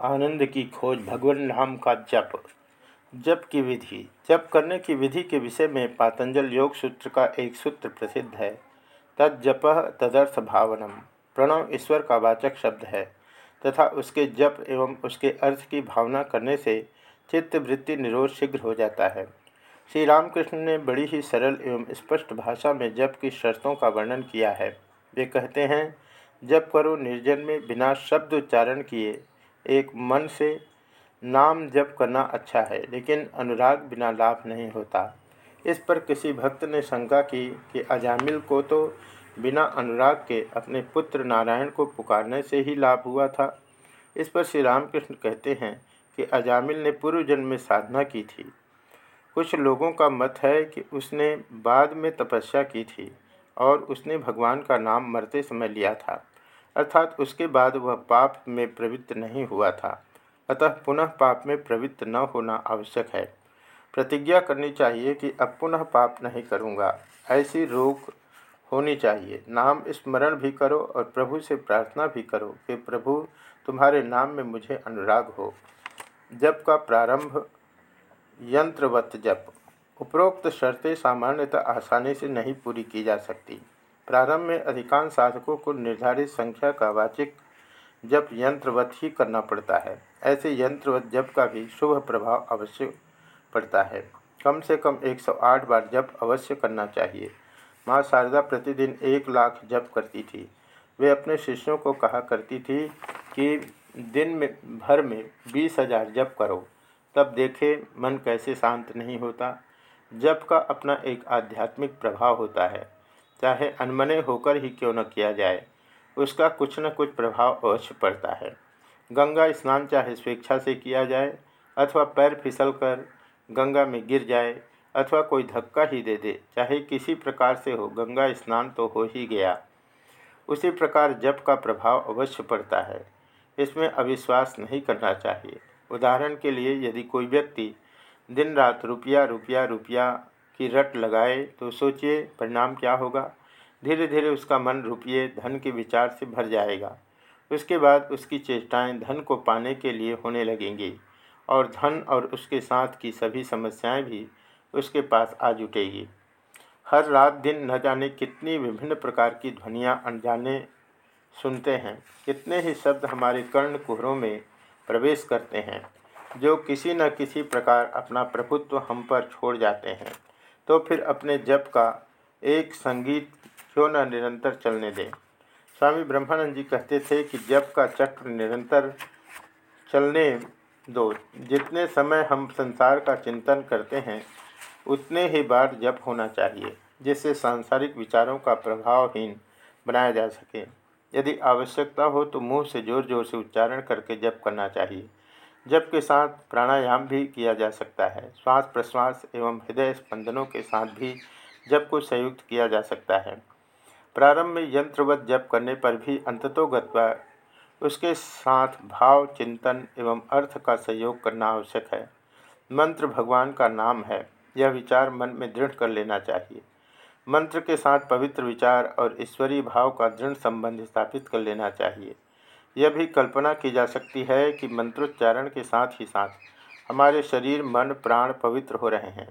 आनंद की खोज भगवान नाम का जप। जप की विधि। जप करने की विधि के विषय में पातंजल योग सूत्र का एक सूत्र प्रसिद्ध है। तद जप तदर्थ भावनम। प्रणव ईश्वर का वाचक शब्द है। तथा उसके जप एवं उसके अर्थ की भावना करने से चित्त वृत्ति निरोध शीघ्र हो जाता है। श्री रामकृष्ण ने बड़ी ही सरल एवं स्पष्ट भाषा में जप की शर्तों का वर्णन किया है। वे कहते हैं, जप करो निर्जन में बिना शब्द उच्चारण किए। एक मन से, नाम जप करना अच्छा है, लेकिन अनुराग बिना लाभ नहीं होता। इस पर किसी भक्त ने शंका की कि अजामिल को तो बिना अनुराग के अपने पुत्र नारायण को पुकारने से ही लाभ हुआ था। इस पर श्री रामकृष्ण कहते हैं कि अजामिल ने पूर्व जन्म में साधना की थी। कुछ लोगों का मत है कि उसने बाद में तपस्या की थी और उसने भगवान का नाम मरते समय लिया था। अर्थात उसके बाद वह पाप में प्रवृत्त नहीं हुआ था। अतः पुनः पाप में प्रवृत्त न होना आवश्यक है। प्रतिज्ञा करनी चाहिए कि अब पुनः पाप नहीं करूँगा। ऐसी रोक होनी चाहिए। नाम स्मरण भी करो और प्रभु से प्रार्थना भी करो कि प्रभु, तुम्हारे नाम में मुझे अनुराग हो। जप का प्रारंभ यंत्रवत जप। उपरोक्त शर्तें सामान्यतः आसानी से नहीं पूरी की जा सकती। प्रारंभ में अधिकांश साधकों को निर्धारित संख्या का वाचिक जप यंत्रवत ही करना पड़ता है। ऐसे यंत्रवत जप का भी शुभ प्रभाव अवश्य पड़ता है। कम से कम 108 बार जप अवश्य करना चाहिए। माँ शारदा प्रतिदिन एक लाख जप करती थी। वे अपने शिष्यों को कहा करती थी कि दिन में, भर में बीस हज़ार जप करो। तब देखे मन कैसे शांत नहीं होता। जप का अपना एक आध्यात्मिक प्रभाव होता है। चाहे अनमने होकर ही क्यों न किया जाए, उसका कुछ न कुछ प्रभाव अवश्य पड़ता है। गंगा स्नान चाहे स्वेच्छा से किया जाए, अथवा पैर फिसल कर गंगा में गिर जाए, अथवा कोई धक्का ही दे दे, चाहे किसी प्रकार से हो, गंगा स्नान तो हो ही गया। उसी प्रकार जप का प्रभाव अवश्य पड़ता है। इसमें अविश्वास नहीं करना चाहिए। उदाहरण के लिए यदि कोई व्यक्ति दिन रात रुपया रुपया रुपया की रट लगाए तो सोचिए परिणाम क्या होगा। धीरे धीरे उसका मन रुपये धन के विचार से भर जाएगा। उसके बाद उसकी चेष्टाएँ धन को पाने के लिए होने लगेंगी और धन और उसके साथ की सभी समस्याएँ भी उसके पास आ जुटेगी। हर रात दिन न जाने कितनी विभिन्न प्रकार की ध्वनियाँ अनजाने सुनते हैं। कितने ही शब्द हमारे कर्ण कुहरों में प्रवेश करते हैं, जो किसी न किसी प्रकार अपना प्रभुत्व हम पर छोड़ जाते हैं। तो फिर अपने जप का एक संगीत क्यों न निरंतर चलने दें। स्वामी ब्रह्मानंद जी कहते थे कि जप का चक्र निरंतर चलने दो। जितने समय हम संसार का चिंतन करते हैं, उतने ही बार जप होना चाहिए, जिससे सांसारिक विचारों का प्रभावहीन बनाया जा सके। यदि आवश्यकता हो तो मुँह से ज़ोर ज़ोर से उच्चारण करके जप करना चाहिए। जप के साथ प्राणायाम भी किया जा सकता है। श्वास प्रश्वास एवं हृदय स्पंदनों के साथ भी जप को संयुक्त किया जा सकता है। प्रारंभ में यंत्रवत जप करने पर भी अंततोगत्वा उसके साथ भाव, चिंतन एवं अर्थ का सहयोग करना आवश्यक है। मंत्र भगवान का नाम है। यह विचार मन में दृढ़ कर लेना चाहिए। मंत्र के साथ पवित्र विचार और ईश्वरीय भाव का दृढ़ संबंध स्थापित कर लेना चाहिए। यह भी कल्पना की जा सकती है कि मंत्रोच्चारण के साथ ही साथ हमारे शरीर, मन, प्राण पवित्र हो रहे हैं।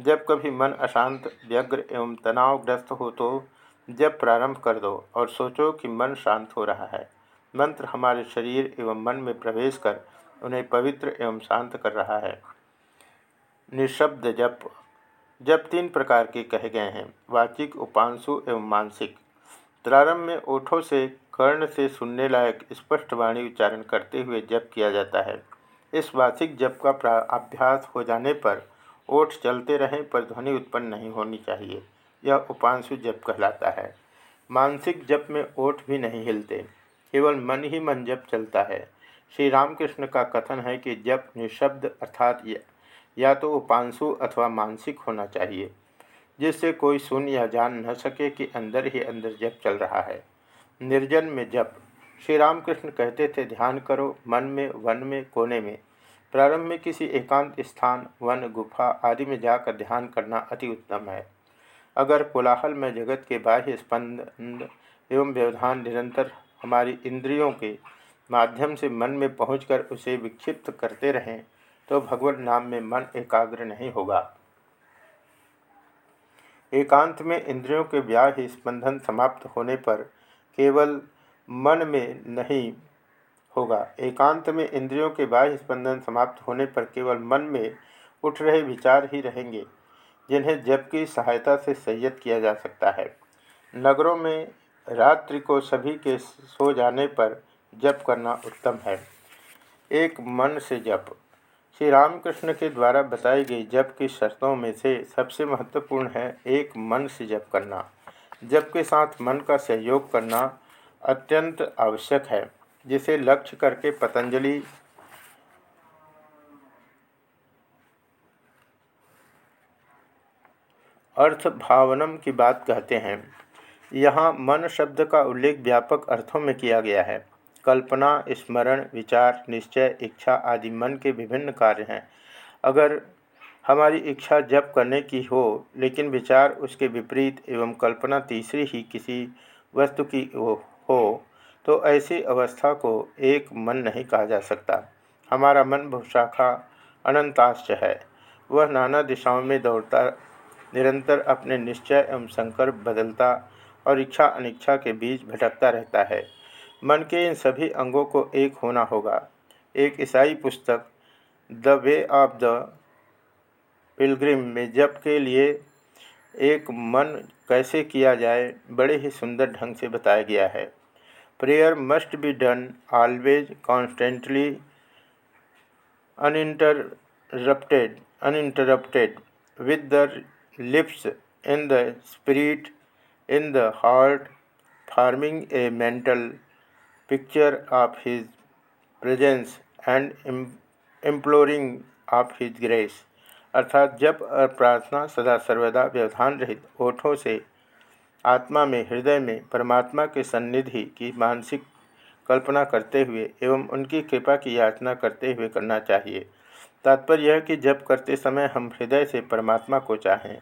जब कभी मन अशांत, व्यग्र एवं तनावग्रस्त हो तो जब प्रारंभ कर दो और सोचो कि मन शांत हो रहा है। मंत्र हमारे शरीर एवं मन में प्रवेश कर उन्हें पवित्र एवं शांत कर रहा है। निशब्द जप। जब तीन प्रकार के कहे गए हैं। वाचिक, उपांशु एवं मानसिक। प्रारंभ में ओठों से कर्ण से सुनने लायक स्पष्ट वाणी उच्चारण करते हुए जप किया जाता है। इस वार्षिक जप का अभ्यास हो जाने पर ओठ चलते रहें पर ध्वनि उत्पन्न नहीं होनी चाहिए। यह उपांशु जप कहलाता है। मानसिक जप में ओठ भी नहीं हिलते, केवल मन ही मन जप चलता है। श्री रामकृष्ण का कथन है कि जप निशब्द अर्थात या तो उपांशु अथवा मानसिक होना चाहिए। जिससे कोई सुन या जान न सके कि अंदर ही अंदर जप चल रहा है। निर्जन में जप श्री रामकृष्ण कहते थे, ध्यान करो, मन में, वन में, कोने में। प्रारंभ में किसी एकांत स्थान, वन, गुफा आदि में जाकर ध्यान करना अति उत्तम है। अगर कोलाहल में जगत के बाह्य स्पंद एवं व्यवधान निरंतर हमारी इंद्रियों के माध्यम से मन में पहुंचकर उसे विक्षिप्त करते रहें तो भगवत नाम में मन एकाग्र नहीं होगा। एकांत में इंद्रियों के व्याह स्पंदन समाप्त होने पर केवल मन में नहीं होगा। एकांत में इंद्रियों के बाह्य स्पंदन समाप्त होने पर केवल मन में उठ रहे विचार ही रहेंगे, जिन्हें जप की सहायता से संयत किया जा सकता है। नगरों में रात्रि को सभी के सो जाने पर जप करना उत्तम है। एक मन से जप। श्री रामकृष्ण के द्वारा बताई गई जप की शर्तों में से सबसे महत्वपूर्ण है एक, मन से जप करना। जप के साथ मन का सहयोग करना अत्यंत आवश्यक है, जिसे लक्ष्य करके पतंजलि अर्थ भावनम की बात कहते हैं। यहाँ मन शब्द का उल्लेख व्यापक अर्थों में किया गया है। कल्पना, स्मरण, विचार, निश्चय, इच्छा आदि मन के विभिन्न कार्य हैं। अगर हमारी इच्छा जप करने की हो, लेकिन विचार उसके विपरीत एवं कल्पना तीसरी ही किसी वस्तु की हो तो ऐसी अवस्था को एक मन नहीं कहा जा सकता। हमारा मन बहुशाखा अनंताश्च है। वह नाना दिशाओं में दौड़ता, निरंतर अपने निश्चय एवं संकल्प बदलता और इच्छा अनिच्छा के बीच भटकता रहता है। मन के इन सभी अंगों को एक होना होगा। एक ईसाई पुस्तक, the way of the pilgrim में जप के लिए एक मन कैसे किया जाए, बड़े ही सुंदर ढंग से बताया गया है। Prayer must be done always constantly uninterrupted uninterrupted with the lips in the spirit, in the heart, forming a mental picture of his presence and imploring of his grace. अर्थात जब प्रार्थना सदा सर्वदा व्यवधान रहित ओठों से आत्मा में, हृदय में, परमात्मा के सन्निधि की मानसिक कल्पना करते हुए एवं उनकी कृपा की याचना करते हुए करना चाहिए। तात्पर्य यह कि जब करते समय हम हृदय से परमात्मा को चाहें।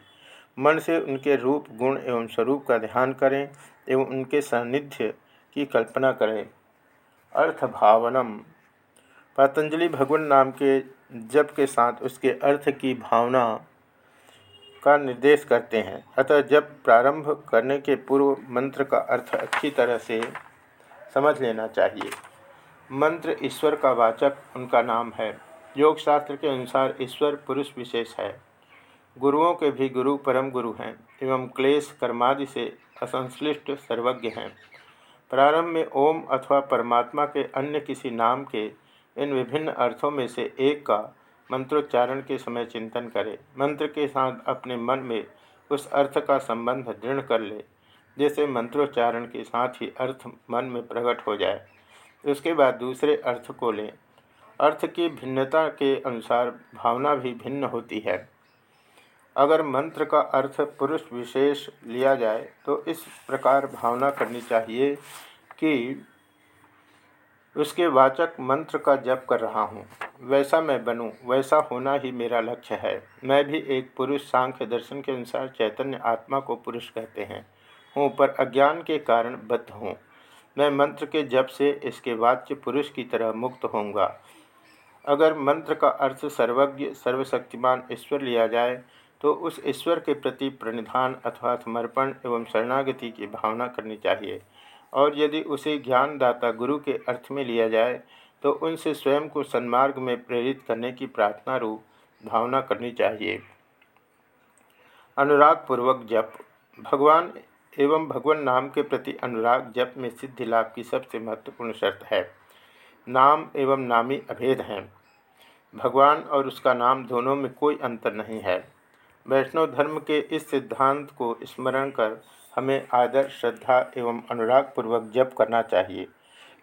मन से उनके रूप, गुण एवं स्वरूप का ध्यान करें एवं उनके सानिध्य की कल्पना करें। अर्थ भावनम पतंजलि भगवान नाम के जप के साथ उसके अर्थ की भावना का निर्देश करते हैं। अतः जब प्रारंभ करने के पूर्व मंत्र का अर्थ अच्छी तरह से समझ लेना चाहिए। मंत्र ईश्वर का वाचक उनका नाम है। योग शास्त्र के अनुसार ईश्वर पुरुष विशेष है। गुरुओं के भी गुरु परम गुरु हैं एवं क्लेश कर्मादि से असंश्लिष्ट सर्वज्ञ हैं। प्रारंभ में ओम अथवा परमात्मा के अन्य किसी नाम के इन विभिन्न अर्थों में से एक का मंत्रोच्चारण के समय चिंतन करें। मंत्र के साथ अपने मन में उस अर्थ का संबंध दृढ़ कर ले जैसे मंत्रोच्चारण के साथ ही अर्थ मन में प्रकट हो जाए। उसके बाद दूसरे अर्थ को लें। अर्थ की भिन्नता के अनुसार भावना भी भिन्न होती है। अगर मंत्र का अर्थ पुरुष विशेष लिया जाए तो इस प्रकार भावना करनी चाहिए कि उसके वाचक मंत्र का जप कर रहा हूँ। वैसा मैं बनूँ, वैसा होना ही मेरा लक्ष्य है। मैं भी एक पुरुष सांख्य दर्शन के अनुसार चैतन्य आत्मा को पुरुष कहते हैं। हूँ, पर अज्ञान के कारण बद्ध हूँ। मैं मंत्र के जप से इसके वाच्य पुरुष की तरह मुक्त होऊँगा। अगर मंत्र का अर्थ सर्वज्ञ, सर्वशक्तिमान ईश्वर लिया जाए तो उस ईश्वर के प्रति प्रणिधान अथवा समर्पण एवं शरणागति की भावना करनी चाहिए। और यदि उसे ज्ञानदाता गुरु के अर्थ में लिया जाए तो उनसे स्वयं को सन्मार्ग में प्रेरित करने की प्रार्थना रूप भावना करनी चाहिए। अनुराग पूर्वक जप। भगवान एवं भगवान नाम के प्रति अनुराग जप में सिद्धि लाभ की सबसे महत्वपूर्ण शर्त है। नाम एवं नामी अभेद हैं। भगवान और उसका नाम दोनों में कोई अंतर नहीं है। वैष्णव धर्म के इस सिद्धांत को स्मरण कर हमें आदर, श्रद्धा एवं अनुराग पूर्वक जप करना चाहिए।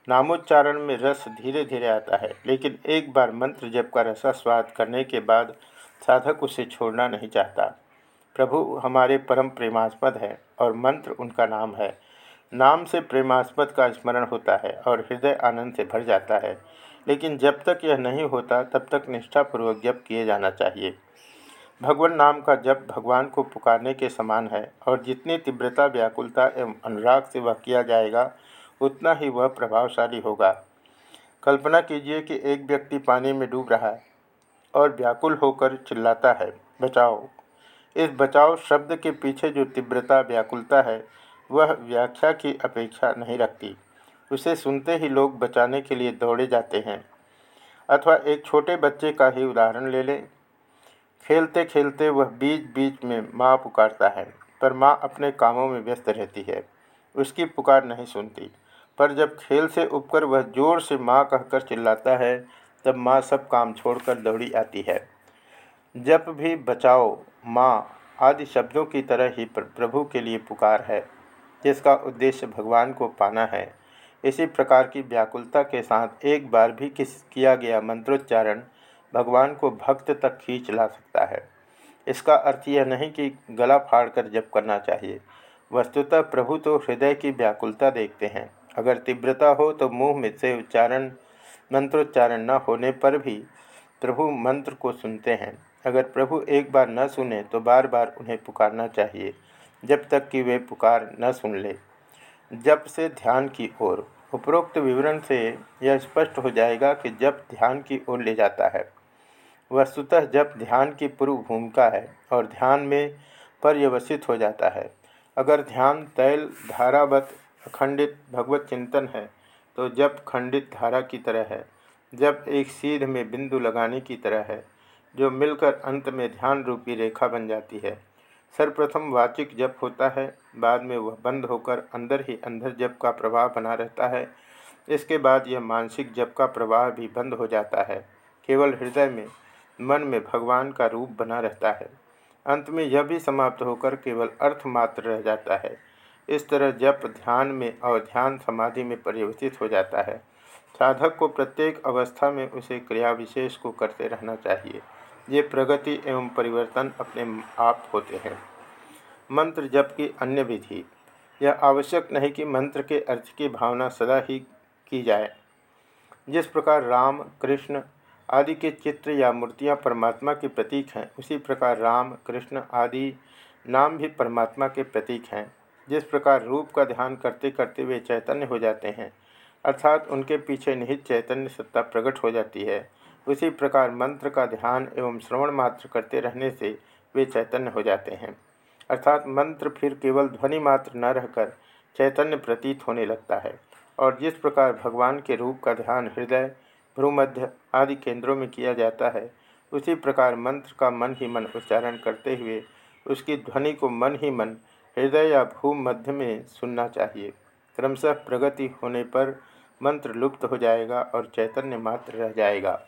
नामोच्चारण में रस धीरे धीरे आता है, लेकिन एक बार मंत्र जप का रसा स्वाद करने के बाद साधक उसे छोड़ना नहीं चाहता। प्रभु हमारे परम प्रेमास्पद हैं और मंत्र उनका नाम है। नाम से प्रेमास्पद का स्मरण होता है और हृदय आनंद से भर जाता है, लेकिन जब तक यह नहीं होता, तब तक निष्ठापूर्वक जप किए जाना चाहिए। भगवान नाम का जप भगवान को पुकारने के समान है और जितनी तीव्रता, व्याकुलता एवं अनुराग से वह किया जाएगा, उतना ही वह प्रभावशाली होगा। कल्पना कीजिए कि एक व्यक्ति पानी में डूब रहा है और व्याकुल होकर चिल्लाता है, बचाओ। इस बचाओ शब्द के पीछे जो तीव्रता, व्याकुलता है, वह व्याख्या की अपेक्षा नहीं रखती। उसे सुनते ही लोग बचाने के लिए दौड़े जाते हैं। अथवा एक छोटे बच्चे का ही उदाहरण ले लें खेलते खेलते वह बीच बीच में माँ पुकारता है, पर माँ अपने कामों में व्यस्त रहती है। उसकी पुकार नहीं सुनती, पर जब खेल से उपकर वह ज़ोर से माँ कहकर चिल्लाता है, तब माँ सब काम छोड़कर दौड़ी आती है। जब भी बचाओ, माँ आदि शब्दों की तरह ही प्रभु के लिए पुकार है, जिसका उद्देश्य भगवान को पाना है। इसी प्रकार की व्याकुलता के साथ एक बार भी किस, किया गया मंत्रोच्चारण भगवान को भक्त तक खींच ला सकता है। इसका अर्थ यह नहीं कि गला फाड़कर जप करना चाहिए। वस्तुतः प्रभु तो हृदय की व्याकुलता देखते हैं। अगर तीव्रता हो तो मुँह में से उच्चारण, मंत्रोच्चारण न होने पर भी प्रभु मंत्र को सुनते हैं। अगर प्रभु एक बार न सुने तो बार बार उन्हें पुकारना चाहिए, जब तक कि वे पुकार न सुन ले। जब से ध्यान की ओर। उपरोक्त विवरण से यह स्पष्ट हो जाएगा कि जब ध्यान की ओर ले जाता है। वस्तुतः जब ध्यान की पूर्व भूमिका है और ध्यान में पर्यवसित हो जाता है, अगर ध्यान तैल धारावत अखंडित भगवत चिंतन है तो जब खंडित धारा की तरह है, जब एक सीध में बिंदु लगाने की तरह है, जो मिलकर अंत में ध्यान रूपी रेखा बन जाती है। सर्वप्रथम वाचिक जप होता है, बाद में वह बंद होकर अंदर ही अंदर जप का प्रवाह बना रहता है। इसके बाद यह मानसिक जप का प्रवाह भी बंद हो जाता है। केवल हृदय में मन में भगवान का रूप बना रहता है। अंत में यह भी समाप्त होकर केवल अर्थ मात्र रह जाता है। इस तरह जप ध्यान में और ध्यान समाधि में परिवर्तित हो जाता है। साधक को प्रत्येक अवस्था में उसे क्रिया विशेष को करते रहना चाहिए। ये प्रगति एवं परिवर्तन अपने आप होते हैं। मंत्र जप की अन्य विधि। यह आवश्यक नहीं कि मंत्र के अर्थ की भावना सदा ही की जाए। जिस प्रकार राम, कृष्ण आदि के चित्र या मूर्तियाँ परमात्मा के प्रतीक हैं। उसी प्रकार राम, कृष्ण आदि नाम भी परमात्मा के प्रतीक हैं। जिस प्रकार रूप का ध्यान करते करते वे चैतन्य हो जाते हैं, अर्थात उनके पीछे निहित चैतन्य सत्ता प्रकट हो जाती है। उसी प्रकार मंत्र का ध्यान एवं श्रवण मात्र करते रहने से वे चैतन्य हो जाते हैं। अर्थात मंत्र फिर केवल ध्वनि मात्र न रहकर चैतन्य प्रतीत होने लगता है। और जिस प्रकार भगवान के रूप का ध्यान हृदय भ्रूमध्य आदि केंद्रों में किया जाता है। उसी प्रकार मंत्र का मन ही मन उच्चारण करते हुए उसकी ध्वनि को मन ही मन हृदय या भूमध्य में सुनना चाहिए। क्रमशः प्रगति होने पर मंत्र लुप्त हो जाएगा और चैतन्य मात्र रह जाएगा।